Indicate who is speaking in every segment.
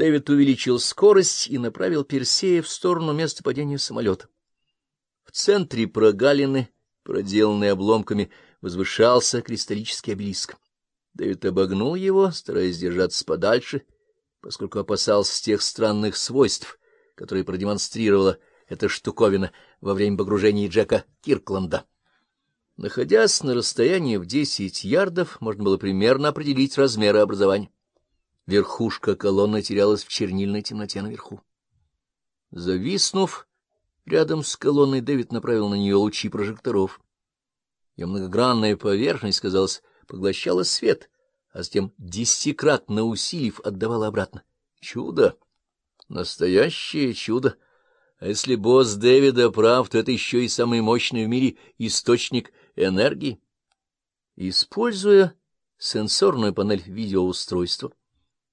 Speaker 1: Дэвид увеличил скорость и направил Персея в сторону места падения самолета. В центре прогалины, проделанной обломками, возвышался кристаллический обелиск. Дэвид обогнул его, стараясь держаться подальше, поскольку опасался тех странных свойств, которые продемонстрировала эта штуковина во время погружения Джека Киркланда. Находясь на расстоянии в десять ярдов, можно было примерно определить размеры образования. Верхушка колонны терялась в чернильной темноте наверху. Зависнув рядом с колонной, Дэвид направил на нее лучи прожекторов. Ее многогранная поверхность, казалось, поглощала свет, а затем, десятикратно усилив, отдавала обратно. Чудо! Настоящее чудо! А если босс Дэвида прав, то это еще и самый мощный в мире источник энергии. Используя сенсорную панель видеоустройства,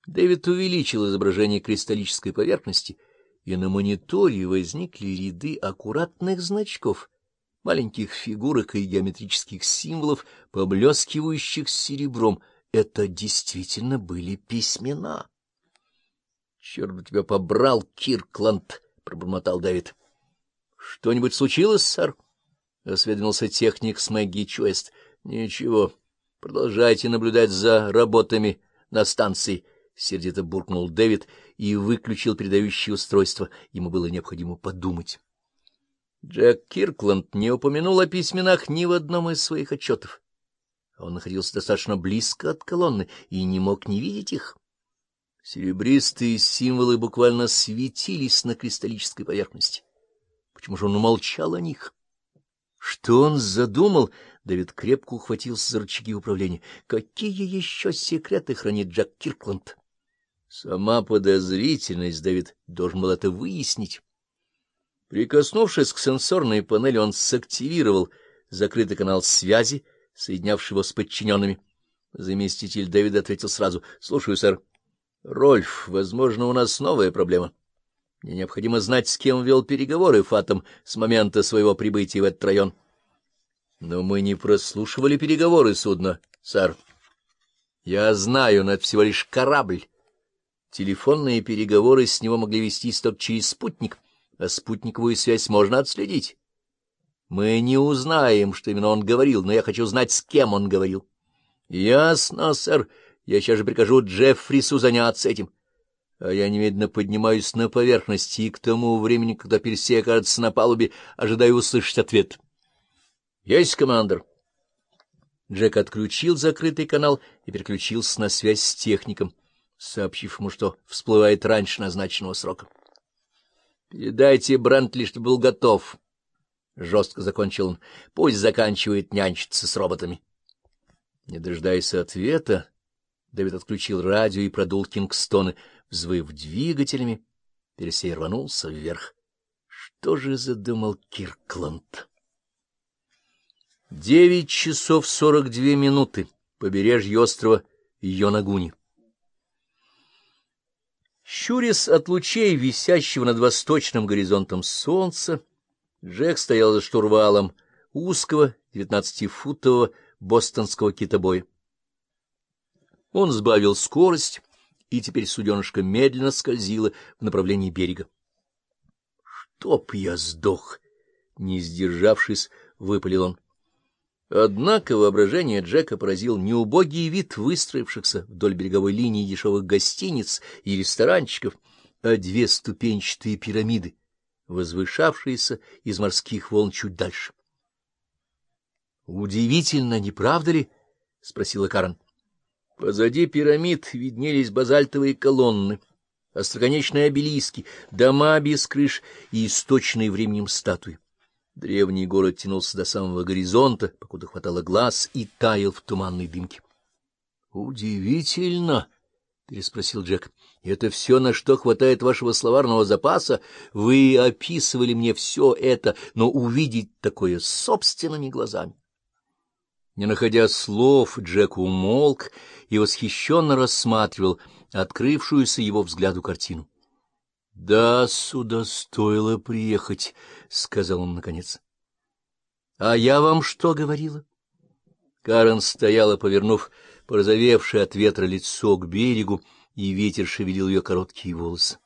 Speaker 1: Дэвид увеличил изображение кристаллической поверхности, и на мониторе возникли ряды аккуратных значков, маленьких фигурок и геометрических символов, поблескивающих серебром. Это действительно были письмена. — Черт бы тебя побрал, Киркланд! — пробормотал Дэвид. — Что-нибудь случилось, сэр? — осведомился техник с Мэгги Чуэст. — Ничего. Продолжайте наблюдать за работами на станции. —— сердито буркнул Дэвид и выключил передающее устройство. Ему было необходимо подумать. Джек Киркланд не упомянул о письменах ни в одном из своих отчетов. Он находился достаточно близко от колонны и не мог не видеть их. Серебристые символы буквально светились на кристаллической поверхности. Почему же он умолчал о них? Что он задумал? Дэвид крепко ухватился за рычаги управления. Какие еще секреты хранит Джек Киркланд? Сама подозрительность, Давид должен был это выяснить. Прикоснувшись к сенсорной панели, он сактивировал закрытый канал связи, соединявший его с подчиненными. Заместитель Дэвида ответил сразу. — Слушаю, сэр. — Рольф, возможно, у нас новая проблема. Мне необходимо знать, с кем вел переговоры Фатом с момента своего прибытия в этот район. — Но мы не прослушивали переговоры судна, сэр. — Я знаю, но это всего лишь корабль. Телефонные переговоры с него могли вестись только через спутник, а спутниковую связь можно отследить. Мы не узнаем, что именно он говорил, но я хочу знать, с кем он говорил. — Ясно, сэр. Я сейчас же прикажу Джеффрису заняться этим. А я немедленно поднимаюсь на поверхность, и к тому времени, когда Персей окажется на палубе, ожидаю услышать ответ. — Есть, командор. Джек отключил закрытый канал и переключился на связь с техником сообщив ему, что всплывает раньше назначенного срока. — Передайте Брентли, что был готов. — жестко закончил он. — Пусть заканчивает нянчиться с роботами. Не дожидаясь ответа, Дэвид отключил радио и продул Кингстоны, взвыв двигателями. Пересей рванулся вверх. Что же задумал Киркланд? Девять часов сорок две минуты. Побережье острова Йонагуни. Щурясь от лучей, висящего над восточным горизонтом солнца, Джек стоял за штурвалом узкого девятнадцатифутового бостонского китобоя. Он сбавил скорость, и теперь суденышко медленно скользило в направлении берега. — Чтоб я сдох! — не сдержавшись, выпалил он. Однако воображение Джека поразил неубогий вид выстроившихся вдоль береговой линии дешевых гостиниц и ресторанчиков, а две ступенчатые пирамиды, возвышавшиеся из морских волн чуть дальше. — Удивительно, не правда ли? — спросила Карен. Позади пирамид виднелись базальтовые колонны, остроконечные обелиски, дома без крыш и источные временем статуи. Древний город тянулся до самого горизонта, покуда хватало глаз, и таял в туманной дымке. — Удивительно! — переспросил Джек. — Это все, на что хватает вашего словарного запаса? Вы описывали мне все это, но увидеть такое собственными глазами. Не находя слов, Джек умолк и восхищенно рассматривал открывшуюся его взгляду картину. — Да, сюда стоило приехать, — сказал он наконец. — А я вам что говорила? Карен стояла, повернув порозовевшее от ветра лицо к берегу, и ветер шевелил ее короткие волосы.